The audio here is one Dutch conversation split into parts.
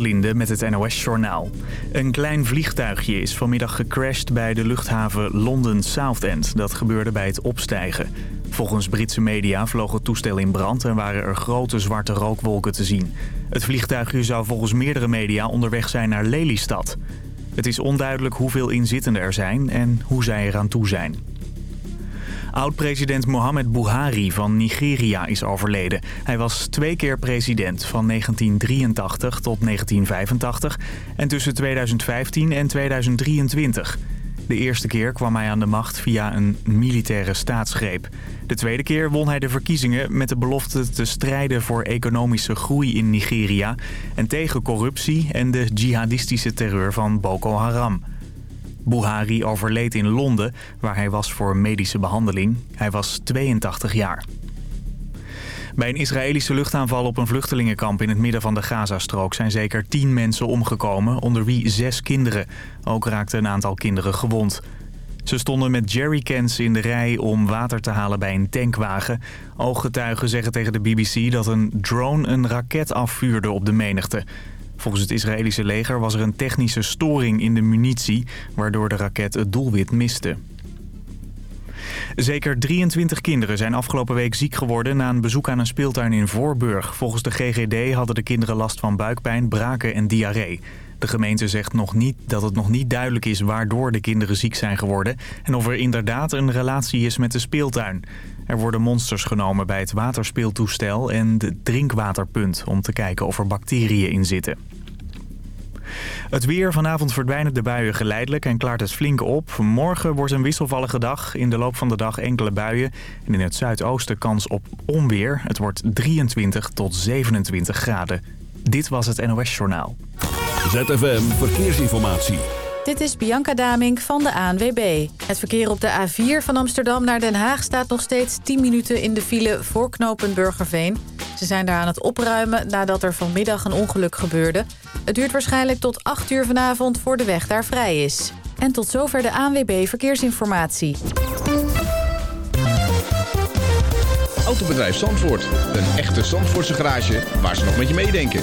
Linde met het NOS-journaal. Een klein vliegtuigje is vanmiddag gecrashed bij de luchthaven London Southend. Dat gebeurde bij het opstijgen. Volgens Britse media vloog het toestel in brand en waren er grote zwarte rookwolken te zien. Het vliegtuigje zou volgens meerdere media onderweg zijn naar Lelystad. Het is onduidelijk hoeveel inzittenden er zijn en hoe zij eraan toe zijn. Oud-president Mohamed Buhari van Nigeria is overleden. Hij was twee keer president, van 1983 tot 1985 en tussen 2015 en 2023. De eerste keer kwam hij aan de macht via een militaire staatsgreep. De tweede keer won hij de verkiezingen met de belofte te strijden voor economische groei in Nigeria... en tegen corruptie en de jihadistische terreur van Boko Haram. Buhari overleed in Londen, waar hij was voor medische behandeling. Hij was 82 jaar. Bij een Israëlische luchtaanval op een vluchtelingenkamp in het midden van de Gazastrook zijn zeker tien mensen omgekomen, onder wie zes kinderen. Ook raakten een aantal kinderen gewond. Ze stonden met jerrycans in de rij om water te halen bij een tankwagen. Ooggetuigen zeggen tegen de BBC dat een drone een raket afvuurde op de menigte. Volgens het Israëlische leger was er een technische storing in de munitie... waardoor de raket het doelwit miste. Zeker 23 kinderen zijn afgelopen week ziek geworden na een bezoek aan een speeltuin in Voorburg. Volgens de GGD hadden de kinderen last van buikpijn, braken en diarree. De gemeente zegt nog niet dat het nog niet duidelijk is waardoor de kinderen ziek zijn geworden... en of er inderdaad een relatie is met de speeltuin. Er worden monsters genomen bij het waterspeeltoestel en de drinkwaterpunt... om te kijken of er bacteriën in zitten. Het weer. Vanavond verdwijnen de buien geleidelijk en klaart het flink op. Morgen wordt een wisselvallige dag. In de loop van de dag enkele buien. En in het zuidoosten kans op onweer. Het wordt 23 tot 27 graden. Dit was het NOS Journaal. ZFM Verkeersinformatie. Dit is Bianca Damink van de ANWB. Het verkeer op de A4 van Amsterdam naar Den Haag staat nog steeds 10 minuten in de file voor knooppunt Burgerveen. Ze zijn daar aan het opruimen nadat er vanmiddag een ongeluk gebeurde. Het duurt waarschijnlijk tot 8 uur vanavond voor de weg daar vrij is. En tot zover de ANWB Verkeersinformatie. Autobedrijf Zandvoort. Een echte Zandvoortse garage waar ze nog met je meedenken.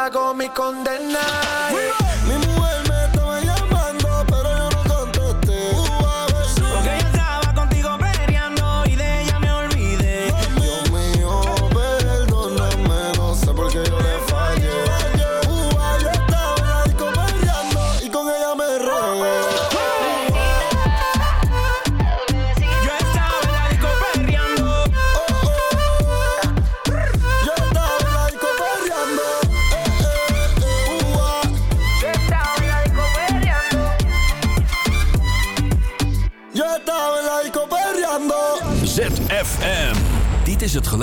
pago mi condena.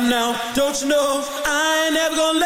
Now, don't you know? I ain't never gonna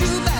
you back.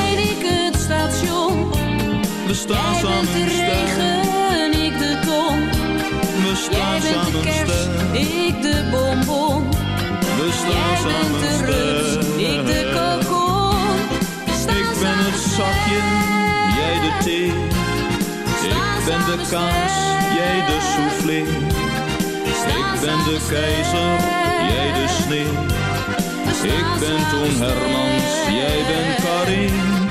we staan Jij bent de regen, ik de ton. We Jij staan bent de kerst, ik de bonbon. we Jij staan bent samen de rups, ik de kokon. Ik ben het zakje, jij de thee. Ik ben de kaas, jij de soufflé. Ik ben de keizer, jij de sneeuw. Ik ben Toon Hermans, jij bent Karin.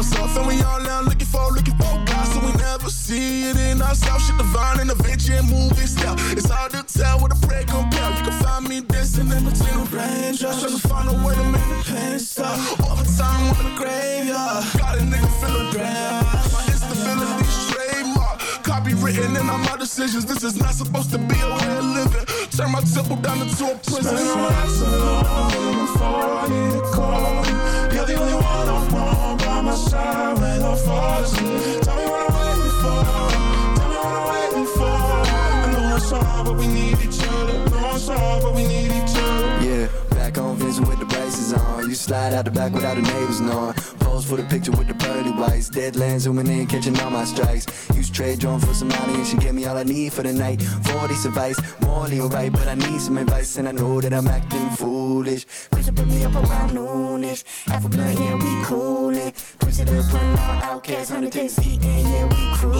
In. And we all now looking for, looking for God, so we never see it in ourselves. Shit divine and adventure and movie style. It's hard to tell what a prayer compare. You can find me dancing in between the raindrops. Uh, Trying to find a way to make the pain stop. Overtime on the graveyard. Uh. Got a nigga feeling grand. My instability trademark. Copywritten in all my decisions. This is not supposed to be a way of living. Turn my temple down into a prison. Spend my you to call I. Tell me what I'm waiting for. Tell me what I'm waiting for. I know it's hard, but we need each other. Know it's hard, but we need each other back on Vincent with the braces on. You slide out the back without the neighbors knowing. Pose for the picture with the pearly whites. Deadlands zooming in, catching all my strikes. Use trade drone for some money and she gave me all I need for the night. 40 advice, morally right, but I need some advice and I know that I'm acting foolish. Push put me up around noonish. Alpha blood, yeah, we coolin'. Push it up, run out, outcast, 100 days, eating, yeah, we cool.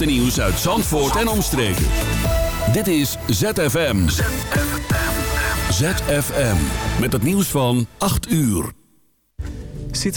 De nieuws uit Zandvoort en omstreken. Dit is ZFM. ZFM. Met het nieuws van 8 uur.